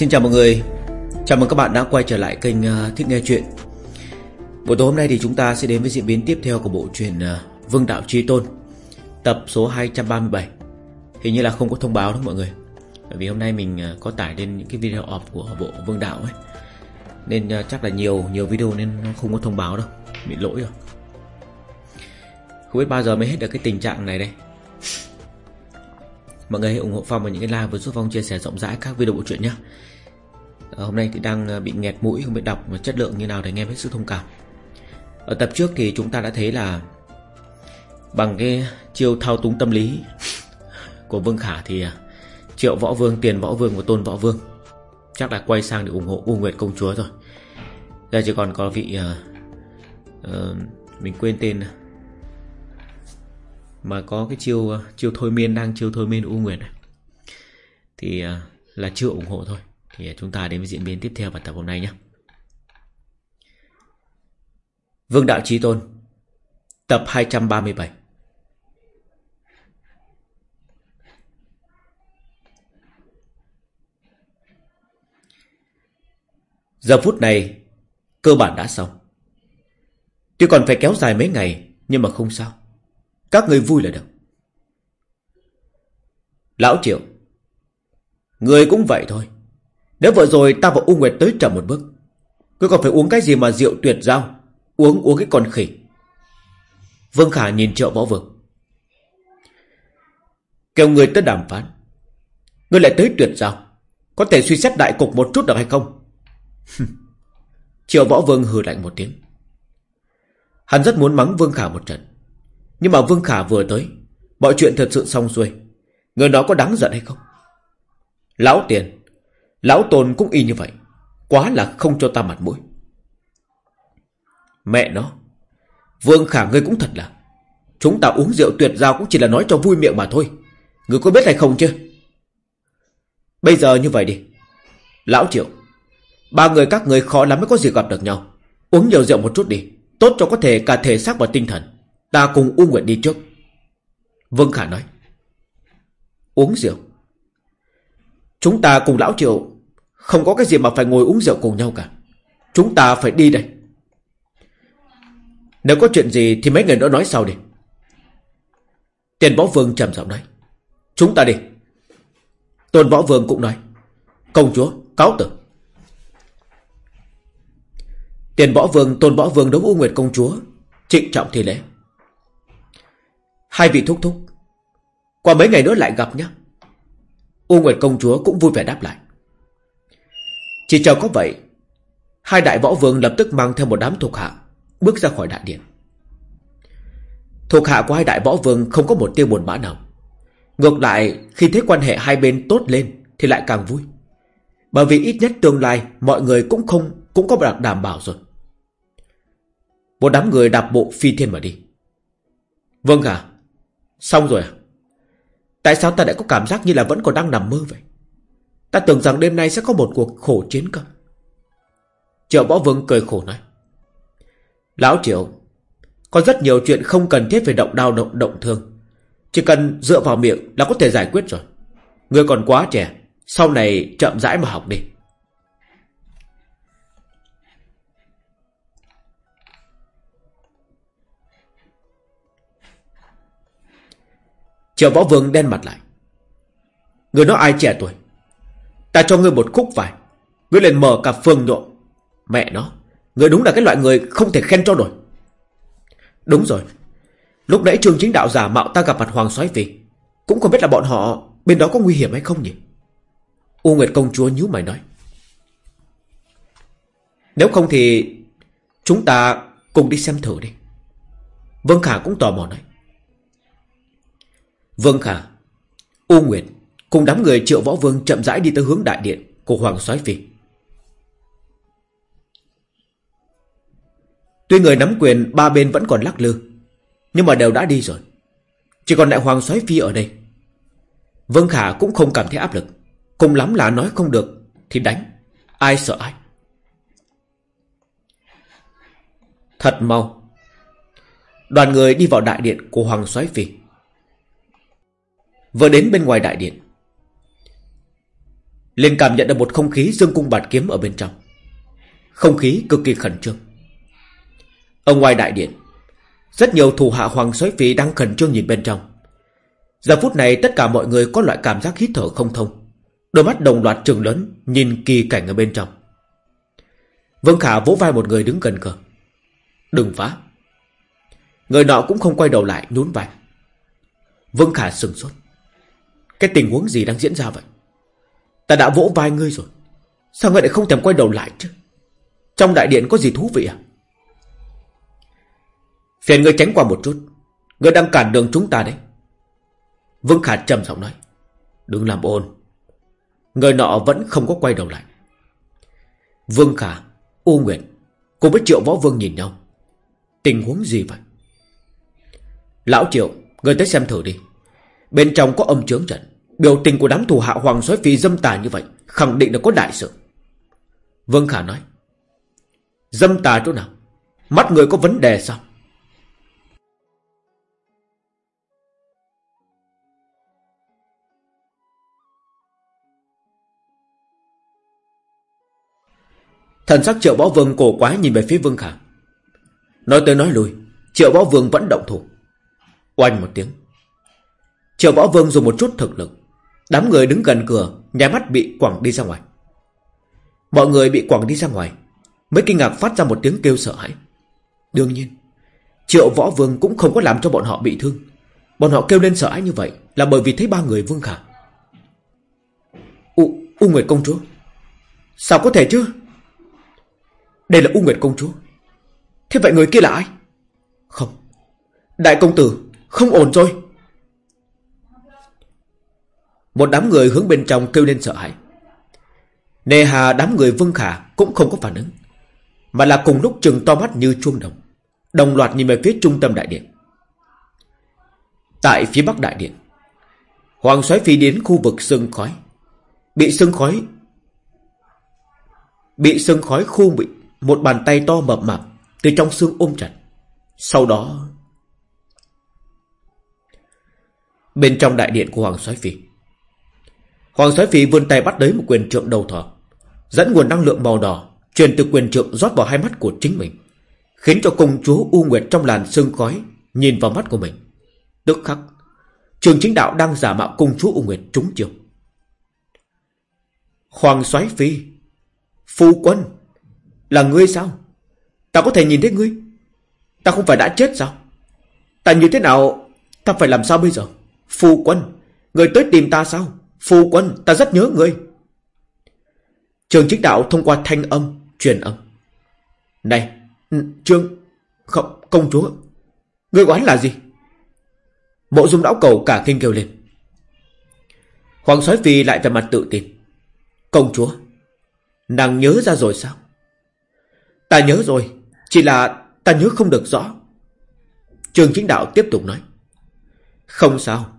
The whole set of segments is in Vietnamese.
Xin chào mọi người. Chào mừng các bạn đã quay trở lại kênh ờ, Thích Nghe Chuyện. Buổi tối hôm nay thì chúng ta sẽ đến với diễn biến tiếp theo của bộ truyện ờ, Vương Đạo Trí Tôn, Tập số 237 Hình như là không có thông báo đâu mọi người. Bởi vì hôm nay mình ờ, có tải lên những cái video off của bộ Vương Đạo ấy. Nên chắc là nhiều nhiều video nên nó không có thông báo đâu. Bị lỗi rồi. Không biết bao giờ mới hết được cái tình trạng này đây. Mọi người hãy ủng hộ Phong bằng những cái like và giúp Phong chia sẻ rộng rãi các video bộ truyện nhé. À, Hôm nay thì đang ờ, bị nghẹt mũi không biết đọc và chất lượng như nào để nghe hết sức thông cảm. Ở tập trước thì chúng ta đã thấy là Bằng cái chiêu thao túng tâm lý của Vương Khả thì ờ, Triệu Võ Vương, Tiền Võ Vương và Tôn Võ Vương Chắc là quay sang để ủng hộ U Nguyệt Công Chúa rồi Giờ chỉ còn có vị uh, uh, Mình quên tên mà có cái chiêu chiêu thôi miên đang chiêu thôi miên u nguyệt này. Thì à, là chưa ủng hộ thôi. Thì à, chúng ta đến với diễn biến tiếp theo vào tập hôm nay nhé. Vương Đạo Chí Tôn, Tập 237 Giờ phút này, Cơ bản đã xong. Tuy còn phải kéo dài mấy ngày, Nhưng mà không sao các người vui là được. Lão Triệu. Người cũng vậy thôi. Nếu vừa rồi ta và U Nguyệt tới chậm một bước Ngươi còn phải uống cái gì mà rượu tuyệt giao, Uống uống cái con khỉ. Vương Khả nhìn triệu võ vương. Kêu người tới đàm phán. Ngươi lại tới tuyệt giao. Có thể suy xét đại cục một chút được hay không? Triệu võ vương hừ lạnh một tiếng. Hắn rất muốn mắng Vương Khả một trận nhưng mà Vương Khả vừa tới, Mọi chuyện thật sự xong xuôi. Người đó có đáng giận hay không? Lão tiền, Lão tồn cũng y như vậy, Quá là không cho ta mặt mũi. Mẹ nó, Vương Khả ngươi cũng thật là, Chúng ta uống rượu tuyệt giao cũng chỉ là nói cho vui miệng mà thôi. Ngươi có biết hay không chứ? Bây giờ như vậy đi. Lão Triệu, Ba người các người khó lắm mới có gì gặp được nhau. Uống nhiều rượu một chút đi, Tốt cho có thể cả thể xác và tinh thần. Ta cùng U Nguyệt đi trước. Vương Khả nói. Uống rượu. Chúng ta cùng Lão Triệu Không có cái gì mà phải ngồi uống rượu cùng nhau cả. Chúng ta phải đi đây. Nếu có chuyện gì Thì mấy người nữa nói sau đi. Tiền Võ Vương trầm giọng nói. Chúng ta đi. Tôn Võ Vương cũng nói. Công chúa, cáo tử. Tiền Võ Vương, Tôn Võ Vương đấu U Nguyệt Công Chúa Trịnh trọng thì lễ. Hai vị thúc thúc. Qua mấy ngày nữa lại gặp nhé U Nguyệt công chúa cũng vui vẻ đáp lại. Chỉ chờ có vậy, Hai đại võ vương lập tức mang theo một đám thuộc hạ Bước ra khỏi đại điện. Thuộc hạ của hai đại võ vương Không có một tiêu buồn bã nào. Ngược lại, khi thấy quan hệ hai bên tốt lên Thì lại càng vui. Bởi vì ít nhất tương lai Mọi người cũng không, Cũng có đặt đảm bảo rồi. Một đám người đạp bộ phi thiên mà đi. Vâng cả Xong rồi à? Tại sao ta lại có cảm giác như là vẫn còn đang nằm mơ vậy? Ta tưởng rằng đêm nay sẽ có một cuộc khổ chiến cơ. Triệu Võ Vương cười khổ nói. Lão Triệu, có rất nhiều chuyện không cần thiết phải động đau động, động thương. Chỉ cần dựa vào miệng là có thể giải quyết rồi. Ngươi còn quá trẻ, sau này chậm rãi mà học đi. Triệu võ vương đen mặt lại. Người nói ai trẻ tuổi? Ta cho ngươi một khúc vải. Ngươi liền mở cả phường nhộn Mẹ nó, Ngươi đúng là cái loại người không thể khen cho nổi. Đúng rồi. Lúc nãy trường chính đạo giả mạo ta gặp mặt Hoàng soái Phi Cũng không biết là bọn họ Bên đó có nguy hiểm hay không nhỉ? U Nguyệt công chúa nhíu mày nói. Nếu không thì Chúng ta cùng đi xem thử đi. Vương Khả cũng tò mò nói. Vương Khả, U Nguyệt Cùng đám người triệu võ vương chậm rãi đi tới hướng đại điện Của Hoàng soái Phi. Tuy người nắm quyền, ba bên vẫn còn lắc lư, Nhưng mà đều đã đi rồi. Chỉ còn lại Hoàng soái Phi ở đây. Vương Khả cũng không cảm thấy áp lực, Cùng lắm là nói không được Thì đánh, Ai sợ ai. Thật mau, Đoàn người đi vào đại điện của Hoàng soái Phi. Vừa đến bên ngoài đại điện. Liền cảm nhận được một không khí dương cung bạt kiếm ở bên trong. Không khí cực kỳ khẩn trương. Ở ngoài đại điện, Rất nhiều thủ hạ hoàng soái phí đang khẩn trương nhìn bên trong. Giờ phút này tất cả mọi người có loại cảm giác hít thở không thông. Đôi mắt đồng loạt trường lớn, Nhìn kỳ cảnh ở bên trong. Vương Khả vỗ vai một người đứng gần cờ Đừng phá. Người nọ cũng không quay đầu lại, nhún vai. Vương Khả sừng sốt. Cái tình huống gì đang diễn ra vậy? Ta đã vỗ vai ngươi rồi. Sao ngươi lại không thèm quay đầu lại chứ? Trong đại điện có gì thú vị à? Phiền ngươi tránh qua một chút. Ngươi đang cản đường chúng ta đấy. Vương Khả trầm giọng nói. Đừng làm ồn. Người nọ vẫn không có quay đầu lại. Vương Khả, U Nguyệt, Cùng với Triệu Võ Vương nhìn nhau. Tình huống gì vậy? Lão Triệu, Người tới xem thử đi. Bên trong có âm chướng trận. Biểu tình của đám thủ hạ hoàng soái phi dâm tà như vậy, Khẳng định là có đại sự. Vương Khả nói, Dâm tà chỗ nào? Mắt người có vấn đề sao? Thần sắc triệu võ vương cổ quá nhìn về phía Vương Khả. Nói tới nói lui, Triệu võ vương vẫn động thủ. Oanh một tiếng. Triệu võ vương dùng một chút thực lực Đám người đứng gần cửa Nhà mắt bị quẳng đi ra ngoài. Mọi người bị quẳng đi ra ngoài. Mới kinh ngạc phát ra một tiếng kêu sợ hãi. Đương nhiên Triệu võ vương cũng không có làm cho bọn họ bị thương. Bọn họ kêu lên sợ hãi như vậy Là bởi vì thấy ba người vương khả. U, U Nguyệt công chúa. Sao có thể chứ? Đây là U Nguyệt công chúa. Thế vậy người kia là ai? Không. Đại công tử Không ổn rồi một đám người hướng bên trong kêu lên sợ hãi. Nề hà, đám người Vương Khả Cũng không có phản ứng, Mà là cùng lúc trừng to mắt như chuông đồng Đồng loạt nhìn về phía trung tâm đại điện. Tại phía bắc đại điện, Hoàng soái phi đến khu vực sương khói. Bị sương khói, Bị sương khói khu bị Một bàn tay to mập mạp Từ trong xương ôm chặt. Sau đó, Bên trong đại điện của Hoàng soái phi Hoàng soái phi vươn tay bắt lấy một quyền trượng đầu thỏ, Dẫn nguồn năng lượng màu đỏ Truyền từ quyền trượng rót vào hai mắt của chính mình, Khiến cho công chúa U Nguyệt trong làn sương khói Nhìn vào mắt của mình. Tức khắc, Trường chính đạo đang giả mạo công chúa U Nguyệt trúng chiêu. Hoàng soái phi, Phu quân, Là ngươi sao? Ta có thể nhìn thấy ngươi? Ta không phải đã chết sao? Ta như thế nào? Ta phải làm sao bây giờ? Phu quân, Người tới tìm ta sao? Phu quân, ta rất nhớ ngươi. Trường chính đạo thông qua thanh âm, Truyền âm. Này ừ, Trương, Không, công chúa, Ngươi quán là gì? Mộ dung lão cầu cả kinh kêu lên. Hoàng soái phi lại về mặt tự tin. Công chúa, Nàng nhớ ra rồi sao? Ta nhớ rồi, Chỉ là ta nhớ không được rõ. Trường chính đạo tiếp tục nói. Không sao,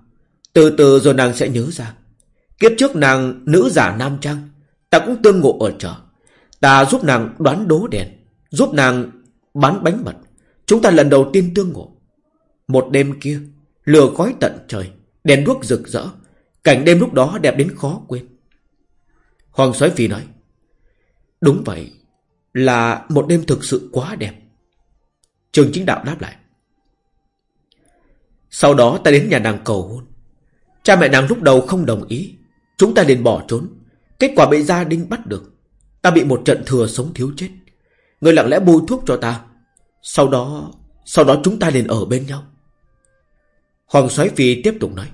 Từ từ rồi nàng sẽ nhớ ra. Kiếp trước nàng nữ giả nam trang, Ta cũng tương ngộ ở chợ. Ta giúp nàng đoán đố đèn, Giúp nàng bán bánh mật. Chúng ta lần đầu tiên tương ngộ. Một đêm kia, Lửa khói tận trời, Đèn đuốc rực rỡ. Cảnh đêm lúc đó đẹp đến khó quên. Hoàng soái phi nói, Đúng vậy, Là một đêm thực sự quá đẹp. Trường chính đạo đáp lại, Sau đó ta đến nhà nàng cầu hôn. Cha mẹ nàng lúc đầu không đồng ý Chúng ta liền bỏ trốn. Kết quả bị gia đình bắt được. Ta bị một trận thừa sống thiếu chết. Người lặng lẽ bôi thuốc cho ta. Sau đó Sau đó chúng ta liền ở bên nhau. Hoàng soái phi tiếp tục nói.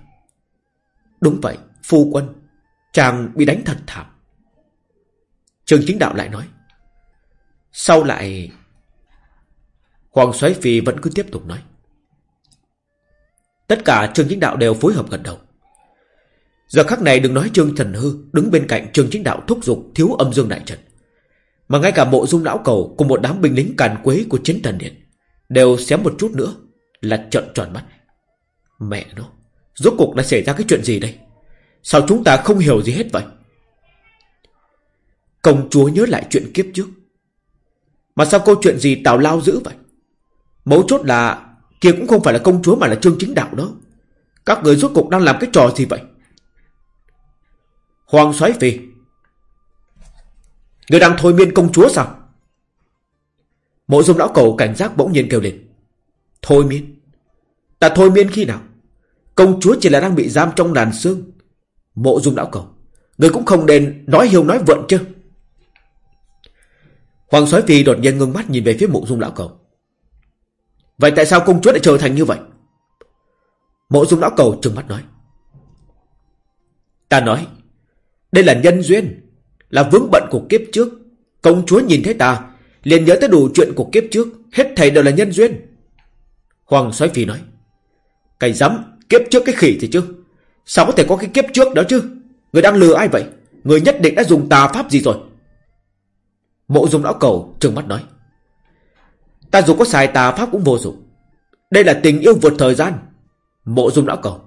Đúng vậy, Phu quân. Chàng bị đánh thật thảm. Trường chính đạo lại nói. Sau lại, Hoàng soái phi vẫn cứ tiếp tục nói. Tất cả trường chính đạo đều phối hợp gật đầu. Giờ khắc này đừng nói Trương Thần Hư, Đứng bên cạnh Trương Chính Đạo thúc giục Thiếu âm dương đại trận. Mà ngay cả bộ dung lão cầu Cùng một đám binh lính càn quế của chiến thần điện Đều xém một chút nữa Là trận tròn mắt. Mẹ nó, Rốt cuộc đã xảy ra cái chuyện gì đây? Sao chúng ta không hiểu gì hết vậy? Công chúa nhớ lại chuyện kiếp trước. Mà sao câu chuyện gì Tào Lao dữ vậy? Mấu chốt là Kia cũng không phải là công chúa mà là Trương Chính Đạo đó. Các người rốt cuộc đang làm cái trò gì vậy? Hoàng soái phi Người đang thôi miên công chúa sao? Mộ dung lão cầu cảnh giác bỗng nhiên kêu lên. Thôi miên? Ta thôi miên khi nào? Công chúa chỉ là đang bị giam trong đàn xương. Mộ dung lão cầu, Người cũng không nên nói hiêu nói vượn chứ. Hoàng soái phi đột nhiên ngưng mắt nhìn về phía mộ dung lão cầu. Vậy tại sao công chúa lại trở thành như vậy? Mộ dung lão cầu trừng mắt nói. Ta nói đây là nhân duyên, Là vướng bận của kiếp trước. Công chúa nhìn thấy ta, liền nhớ tới đủ chuyện của kiếp trước. Hết thầy đều là nhân duyên. Hoàng soái phi nói Cái dám kiếp trước cái khỉ thì chứ? Sao có thể có cái kiếp trước đó chứ? Người đang lừa ai vậy? Người nhất định đã dùng tà pháp gì rồi? Mộ dung lão cầu trừng mắt nói, Ta dù có xài tà pháp cũng vô dụng. Đây là tình yêu vượt thời gian. Mộ dung lão cầu,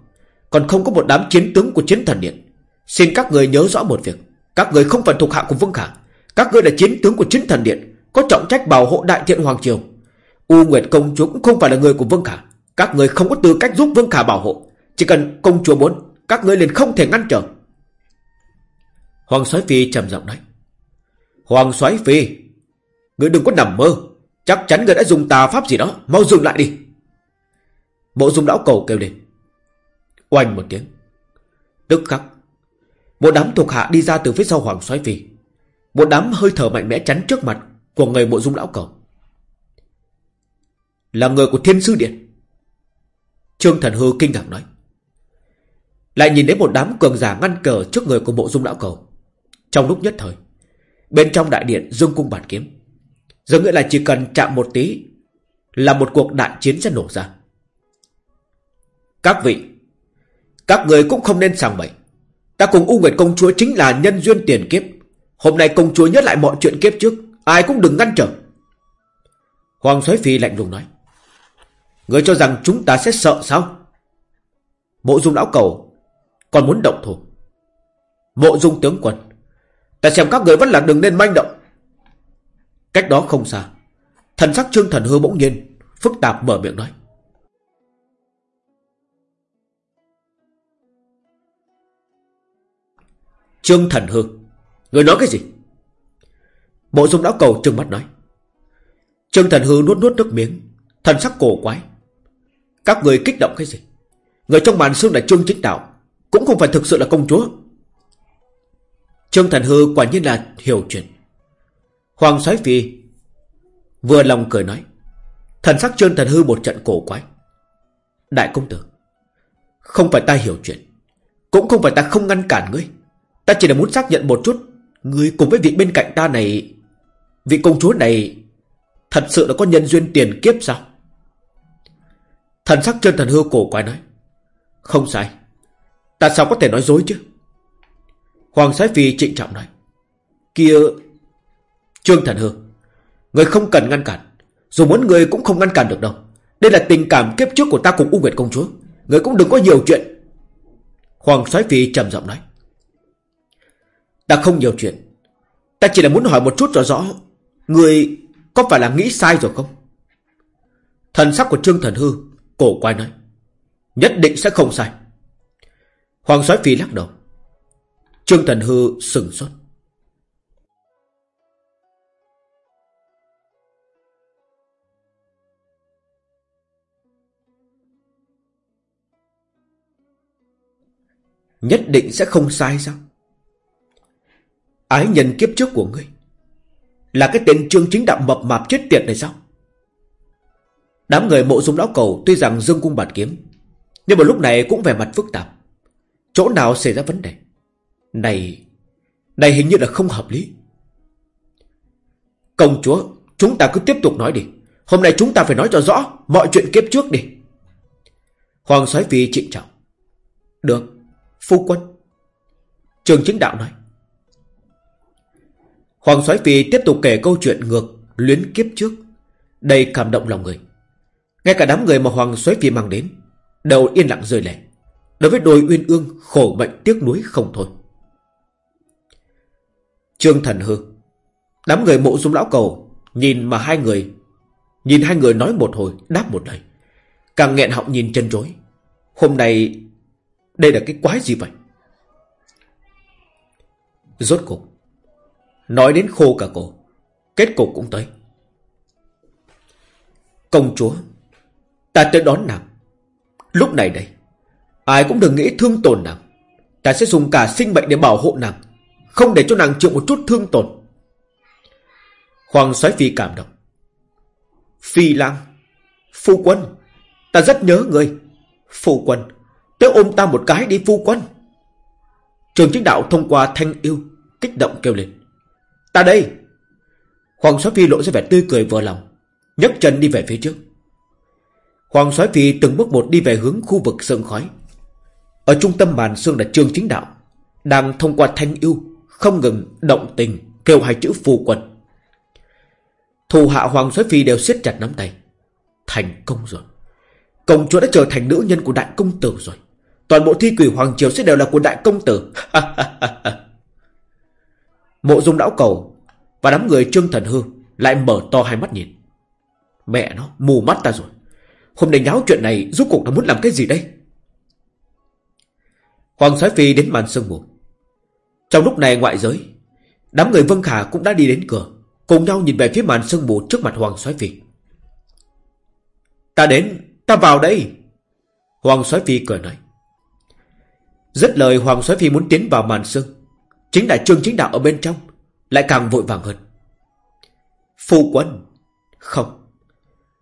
Còn không có một đám chiến tướng của chiến thần điện Xin các người nhớ rõ một việc. Các người không phải thuộc hạ của Vương Khả. Các người là chiến tướng của chính thần điện, Có trọng trách bảo hộ đại thiện Hoàng Triều. U Nguyệt công chúa cũng không phải là người của Vương Khả. Các người không có tư cách giúp Vương Khả bảo hộ. Chỉ cần công chúa muốn, Các người liền không thể ngăn trở. Hoàng soái Phi trầm giọng nói. Hoàng soái Phi Người đừng có nằm mơ. Chắc chắn người đã dùng tà pháp gì đó, Mau dừng lại đi. Bộ dung lão cầu kêu lên. Oanh một tiếng. Tức khắc một đám thuộc hạ đi ra từ phía sau Hoàng soái Phi. Một đám hơi thở mạnh mẽ chắn trước mặt Của người bộ dung lão cầu Là người của thiên sư điện. Trương Thần Hư kinh ngạc nói. Lại nhìn đến một đám cường giả ngăn cờ trước người của bộ dung lão cầu Trong lúc nhất thời, Bên trong đại điện dương cung bản kiếm. Giống nghĩa là chỉ cần chạm một tí Là một cuộc đại chiến sẽ nổ ra. Các vị, Các người cũng không nên sàng bậy. Ta cùng U Nguyệt Công Chúa chính là nhân duyên tiền kiếp. Hôm nay công chúa nhớ lại mọi chuyện kiếp trước, Ai cũng đừng ngăn trở. Hoàng Soái Phi lạnh lùng nói, Người cho rằng chúng ta sẽ sợ sao? Mộ dung lão cầu, Còn muốn động thủ. Mộ dung tướng quân, Ta xem các người vẫn là đừng nên manh động. Cách đó không xa, Thần sắc trương thần hư bỗng nhiên Phức tạp mở miệng nói Trương thần hư Người nói cái gì? Bộ dung lão cầu trừng mắt nói. Trương thần hư nuốt nuốt nước miếng, Thần sắc cổ quái. Các người kích động cái gì? Người trong màn xương là trương chính đạo Cũng không phải thực sự là công chúa. Trương thần hư quả nhiên là hiểu chuyện. Hoàng soái phi Vừa lòng cười nói. Thần sắc trương thần hư một trận cổ quái. Đại công tử, Không phải ta hiểu chuyện, Cũng không phải ta không ngăn cản ngươi. Ta chỉ là muốn xác nhận một chút, người cùng với vị bên cạnh ta này, Vị công chúa này Thật sự là có nhân duyên tiền kiếp sao? Thần sắc trương thần hư cổ quái nói. Không sai. Ta sao có thể nói dối chứ? Hoàng Sái Phi trịnh trọng nói. Kia, Trương Thần Hư, Người không cần ngăn cản. Dù muốn người cũng không ngăn cản được đâu. Đây là tình cảm kiếp trước của ta cùng U Nguyệt Công Chúa. Người cũng đừng có nhiều chuyện. Hoàng Soái Phi trầm giọng nói. Ta không nhiều chuyện. Ta chỉ là muốn hỏi một chút rõ rõ, Người có phải là nghĩ sai rồi không? Thần sắc của Trương Thần Hư, Cổ quay nói, Nhất định sẽ không sai. Hoàng Soái Phi lắc đầu. Trương Thần Hư sừng sốt. Nhất định sẽ không sai sao? Ái nhân kiếp trước của ngươi. Là cái tên trương chính đạo mập mạp chết tiệt này sao? Đám người mộ dung lão cầu Tuy rằng dương cung bản kiếm, Nhưng mà lúc này cũng vẻ mặt phức tạp. Chỗ nào xảy ra vấn đề? Này Này hình như là không hợp lý. Công chúa, Chúng ta cứ tiếp tục nói đi. Hôm nay chúng ta phải nói cho rõ Mọi chuyện kiếp trước đi. Hoàng soái phi trịnh trọng. Được, Phu quân. Trường chính đạo nói. Hoàng soái phi tiếp tục kể câu chuyện ngược Luyến kiếp trước. Đầy cảm động lòng người. Ngay cả đám người mà Hoàng soái phi mang đến Đều yên lặng rơi lệ. Đối với đôi uyên ương khổ bệnh tiếc nuối không thôi. Trương thần hư. Đám người mộ dung lão cầu Nhìn mà hai người Nhìn hai người nói một hồi đáp một lời. Càng nghẹn họng nhìn chân rối Hôm nay đây là cái quái gì vậy? Rốt cục, Nói đến khô cả cổ, Kết cục cũng tới. Công chúa, Ta tới đón nàng. Lúc này đây, Ai cũng đừng nghĩ thương tổn nàng. Ta sẽ dùng cả sinh mệnh để bảo hộ nàng, Không để cho nàng chịu một chút thương tổn. Hoàng soái phi cảm động. Phi lang, Phu quân, Ta rất nhớ người. Phu quân, Tới ôm ta một cái đi phu quân. Trường chính đạo thông qua thanh yêu, Kích động kêu lên. Ta đây. Hoàng soái phi lộ ra vẻ tươi cười vừa lòng, nhấc chân đi về phía trước. Hoàng soái phi từng bước một đi về hướng khu vực sương khói. Ở trung tâm màn sương là trương chính đạo, Đang thông qua thanh yêu, Không ngừng động tình, Kêu hai chữ phù quần. Thù hạ Hoàng soái phi đều siết chặt nắm tay. Thành công rồi. Công chúa đã trở thành nữ nhân của đại công tử rồi. Toàn bộ thi quỷ Hoàng Triều sẽ đều là của đại công tử. Mộ dung lão cầu, Và đám người trương thần hư Lại mở to hai mắt nhìn. Mẹ nó, mù mắt ta rồi. Hôm nay nháo chuyện này rốt cuộc nó muốn làm cái gì đây? Hoàng soái phi đến màn sương mù. Trong lúc này ngoại giới, Đám người Vân Khả cũng đã đi đến cửa, Cùng nhau nhìn về phía màn sương mù trước mặt Hoàng soái phi. Ta đến, Ta vào đây. Hoàng soái phi cười nói. Rất lời, Hoàng soái phi muốn tiến vào màn sương. Chính là trương chính đạo ở bên trong Lại càng vội vàng hơn. Phu quân, Không.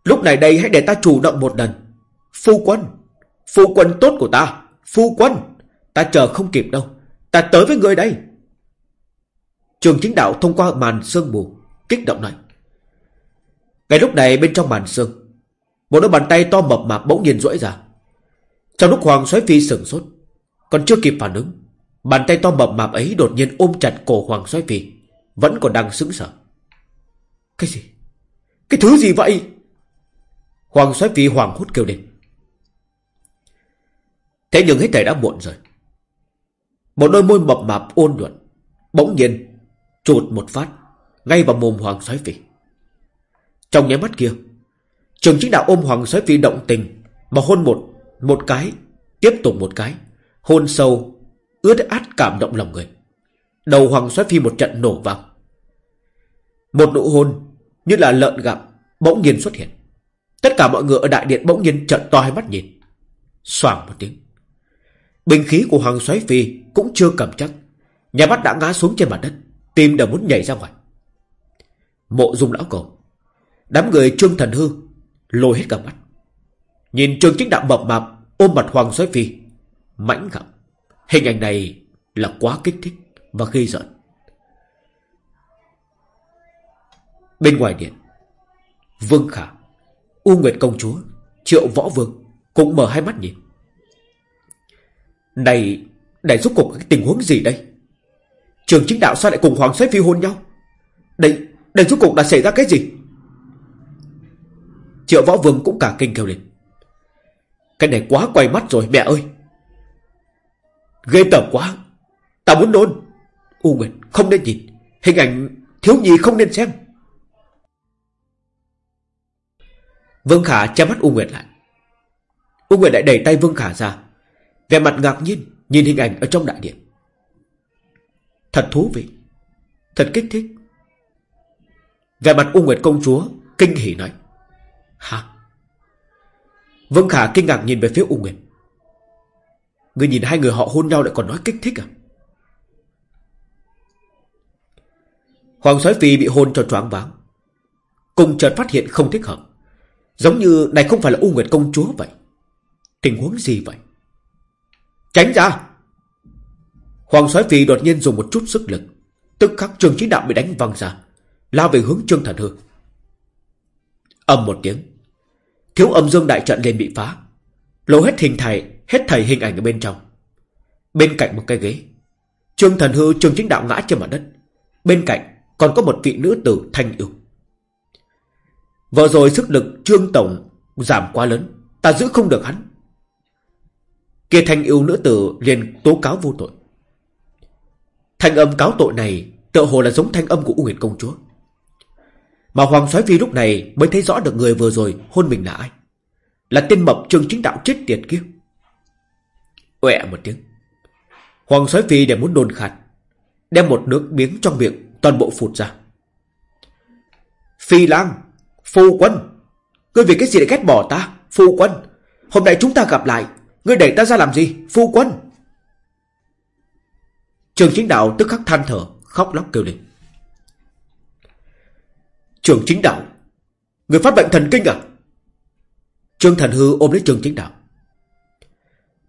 Lúc này đây hãy để ta chủ động một lần. Phu quân Phu quân tốt của ta. Phu quân, Ta chờ không kịp đâu. Ta tới với người đây. Trường chính đạo thông qua màn sương mù Kích động này. Ngay lúc này bên trong màn sương, Một đôi bàn tay to mập mạp bỗng nhiên rỗi ra. Trong lúc Hoàng xoáy phi sửng sốt, Còn chưa kịp phản ứng Bàn tay to mập mạp ấy đột nhiên ôm chặt cổ Hoàng xoáy phi Vẫn còn đang sững sờ. Cái gì? Cái thứ gì vậy? Hoàng xoáy phi hoàng hốt kêu lên. Thế nhưng hết thảy đã muộn rồi. Một đôi môi mập mạp ôn nhuận, Bỗng nhiên Chụt một phát, Ngay vào mồm Hoàng xoáy phi Trong nháy mắt kia, Trường chính đạo ôm Hoàng xoáy phi động tình, Mà hôn một Một cái, Tiếp tục một cái, Hôn sâu Ướt át cảm động lòng người. Đầu Hoàng xoáy phi một trận nổ vang. Một nụ hôn Như là lợn gặm Bỗng nhiên xuất hiện. Tất cả mọi người ở đại điện bỗng nhiên trợn to hai mắt nhìn. Xoảng một tiếng. Bình khí của Hoàng xoáy phi Cũng chưa cầm chắc. Nhà mắt đã ngã xuống trên mặt đất, Tim đã muốn nhảy ra ngoài. Mộ dung lão cầu Đám người trương thần hư Lôi hết cả mắt. Nhìn trương chính đạo mập mạp Ôm mặt Hoàng xoáy phi, Mãnh gặm. Hình ảnh này là quá kích thích Và gây giận Bên ngoài điện, Vương Khả, U Nguyệt Công Chúa, Triệu Võ Vương Cũng mở hai mắt nhìn. Này để giúp cuộc cái tình huống gì đây? Trường chính đạo sao lại cùng Hoàng Xoáy Phi hôn nhau? Đây Đây rốt cuộc đã xảy ra cái gì? Triệu Võ Vương cũng cả kinh kêu lên. Cái này quá quay mắt rồi, mẹ ơi. Ghê tởm quá Ta muốn nôn U Nguyệt không nên nhìn Hình ảnh thiếu nhi không nên xem Vương Khả che mắt U Nguyệt lại. U Nguyệt lại đẩy tay Vương Khả ra. Vẻ mặt ngạc nhiên nhìn hình ảnh ở trong đại điện. Thật thú vị. Thật kích thích. Vẻ mặt U Nguyệt công chúa kinh hỉ nói. Hả? Vương Khả kinh ngạc nhìn về phía U Nguyệt. Người nhìn hai người họ hôn nhau lại còn nói kích thích à? Hoàng soái phi bị hôn cho choáng váng. Cùng chợt phát hiện không thích hợp. Giống như này không phải là U Nguyệt công chúa vậy. Tình huống gì vậy? Tránh ra! Hoàng soái phi đột nhiên dùng một chút sức lực. Tức khắc trường chính đạo bị đánh văng ra. Lao về hướng trương thần hư. Âm một tiếng. Thiếu âm dương đại trận liền bị phá. Lộ hết hình thầy Hết thầy hình ảnh ở bên trong. Bên cạnh một cái ghế. Trương thần hư, trương chính đạo ngã trên mặt đất. Bên cạnh còn có một vị nữ tử thanh yêu. Vừa rồi sức lực trương tổng giảm quá lớn, Ta giữ không được hắn. Kia thanh yêu nữ tử liền tố cáo vô tội. Thanh âm cáo tội này Tựa hồ là giống thanh âm của U Nguyệt Công Chúa. Mà Hoàng soái Phi lúc này Mới thấy rõ được người vừa rồi hôn mình là ai. Là tên mập trương chính đạo chết tiệt kia uệ một tiếng. Hoàng soái Phi để muốn đồn khạt Đem một nước miếng trong miệng Toàn bộ phụt ra. Phi lang, Phu quân, Ngươi vì cái gì lại ghét bỏ ta, Phu quân? Hôm nay chúng ta gặp lại, Ngươi đẩy ta ra làm gì, Phu quân? Trường chính đạo tức khắc than thở, Khóc lóc kêu lên. Trường chính đạo, Người phát bệnh thần kinh à? Trương Thần Hư ôm lấy trường chính đạo.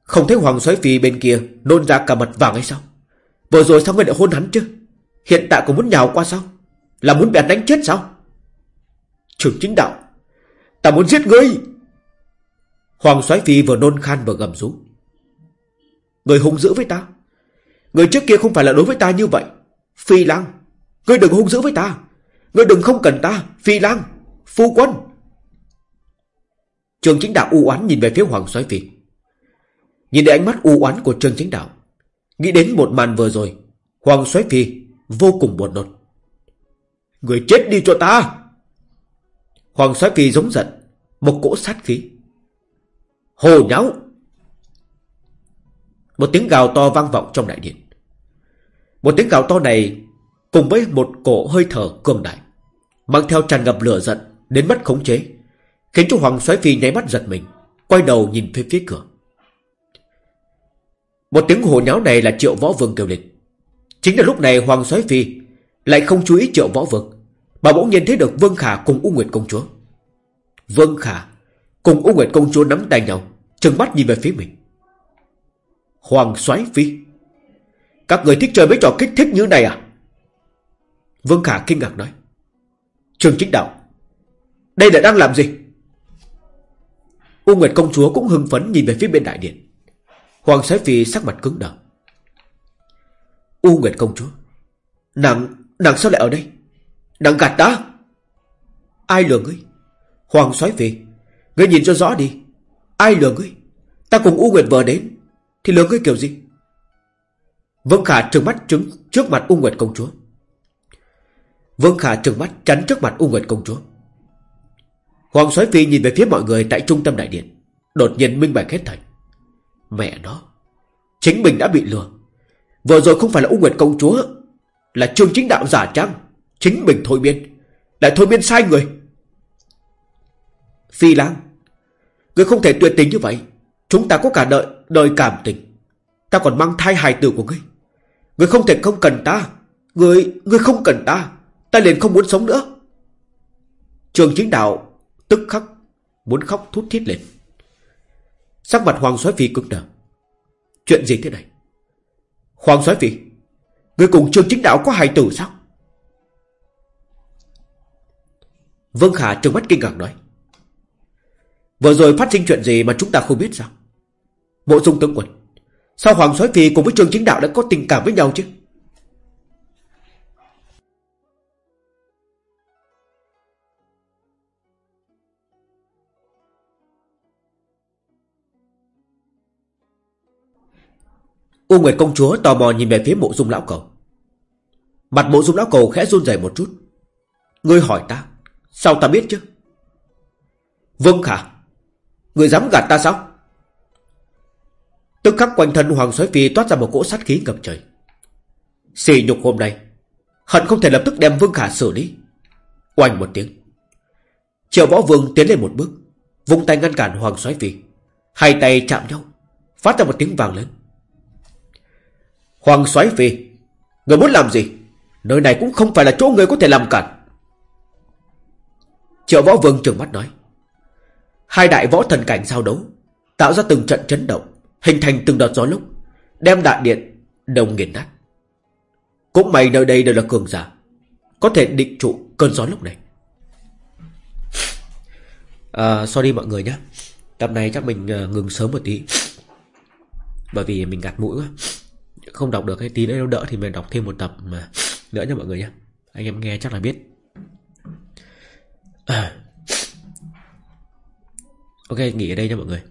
Không thấy Hoàng Soái Phi bên kia Nôn ra cả mật vàng hay sao? Vừa rồi sao ngươi lại hôn hắn chứ? Hiện tại cũng muốn nhào qua sao? Là muốn bẹt đánh chết sao? Trường chính đạo, Ta muốn giết ngươi! Hoàng Soái Phi vừa nôn khan vừa gầm rú. Người hung dữ với ta? Người trước kia không phải là đối với ta như vậy. Phi lang, Ngươi đừng hung dữ với ta. Ngươi đừng không cần ta. Phi lang, Phu quân. Trường chính đạo u oán nhìn về phía Hoàng Soái Phi. Nhìn thấy ánh mắt u oán của trương chính đạo, Nghĩ đến một màn vừa rồi, Hoàng Soái Phi vô cùng buồn nôn. Người chết đi cho ta! Hoàng Soái Phi giống giận, Một cỗ sát khí. Hồ nháo! Một tiếng gào to vang vọng trong đại điện. Một tiếng gào to này Cùng với một cổ hơi thở cường đại, Mang theo tràn ngập lửa giận Đến mất khống chế, Khiến cho Hoàng Soái Phi nháy mắt giật mình, Quay đầu nhìn phía phía cửa. Một tiếng hồ nháo này là triệu võ vương kêu lên. Chính là lúc này Hoàng Soái Phi Lại không chú ý triệu võ vương bà bỗng nhiên thấy được Vương Khả cùng U Nguyệt Công Chúa. Vương Khả Cùng U Nguyệt Công Chúa nắm tay nhau, Trừng mắt nhìn về phía mình. Hoàng Soái Phi, Các người thích chơi mấy trò kích thích như này à? Vương Khả kinh ngạc nói. Trường chính đạo, Đây là đang làm gì? U Nguyệt Công Chúa cũng hưng phấn nhìn về phía bên đại điện. Hoàng Soái Phi sắc mặt cứng đờ. U Nguyệt Công Chúa Nàng, nàng sao lại ở đây? Nàng gạt ta? Ai lừa ngươi? Hoàng Soái Phi Ngươi nhìn cho rõ đi. Ai lừa ngươi? Ta cùng U Nguyệt vừa đến Thì lừa ngươi kiểu gì? Vương Khả trừng mắt trứng trước mặt U Nguyệt Công Chúa. Vương Khả trừng mắt tránh trước mặt U Nguyệt Công Chúa. Hoàng Soái Phi nhìn về phía mọi người tại trung tâm đại điện Đột nhiên minh bạch hết thảy Mẹ nó. Chính mình đã bị lừa. Vừa rồi không phải là U Nguyệt Công Chúa Là trương chính đạo giả trang. Chính mình thôi biên Lại thôi biên sai người. Phi Lang Người không thể tuyệt tình như vậy. Chúng ta có cả đời đời cảm tình. Ta còn mang thai hài tử của ngươi. Ngươi không thể không cần ta. Ngươi, ngươi không cần ta. Ta liền không muốn sống nữa. Trường chính đạo Tức khắc Muốn khóc thút thít lên. Sắc mặt Hoàng soái Phi cứng đờ. Chuyện gì thế này? Hoàng soái Phi, Người cùng Trương Chính Đạo có hài tử sao? Vương Khả trừng mắt kinh ngạc nói. Vừa rồi phát sinh chuyện gì mà chúng ta không biết sao? Bộ dung tướng quân, Sao Hoàng soái Phi cùng với Trương Chính Đạo đã có tình cảm với nhau chứ? U Nguyệt công chúa tò mò nhìn về phía mộ dung lão cầu. Mặt mộ dung lão cầu khẽ run rẩy một chút. Ngươi hỏi ta, sao ta biết chứ? Vương Khả, ngươi dám gạt ta sao? Tức khắc quanh thân Hoàng Soái Phi toát ra một cỗ sát khí ngập trời. Xì nhục hôm nay, hận không thể lập tức đem Vương Khả xử lý. Oanh một tiếng. Triệu Võ Vương tiến lên một bước, vung tay ngăn cản Hoàng Soái Phi. Hai tay chạm nhau, phát ra một tiếng vàng lớn. Hoàng soái phi Người muốn làm gì? Nơi này cũng không phải là chỗ người có thể làm cản. Triệu võ vương trường mắt nói Hai đại võ thần cảnh giao đấu Tạo ra từng trận chấn động Hình thành từng đợt gió lúc Đem đại điện đồng nghiền nát. Cũng may nơi đây đều là cường giả Có thể định trụ cơn gió lúc này. À, Sorry mọi người nhé. Tập này chắc mình à, ngừng sớm một tí. Bởi vì mình gạt mũi quá không đọc được cái tí nữa đỡ thì mình đọc thêm một tập mà nữa nha mọi người nhé anh em nghe chắc là biết à. ok, nghỉ ở đây nha mọi người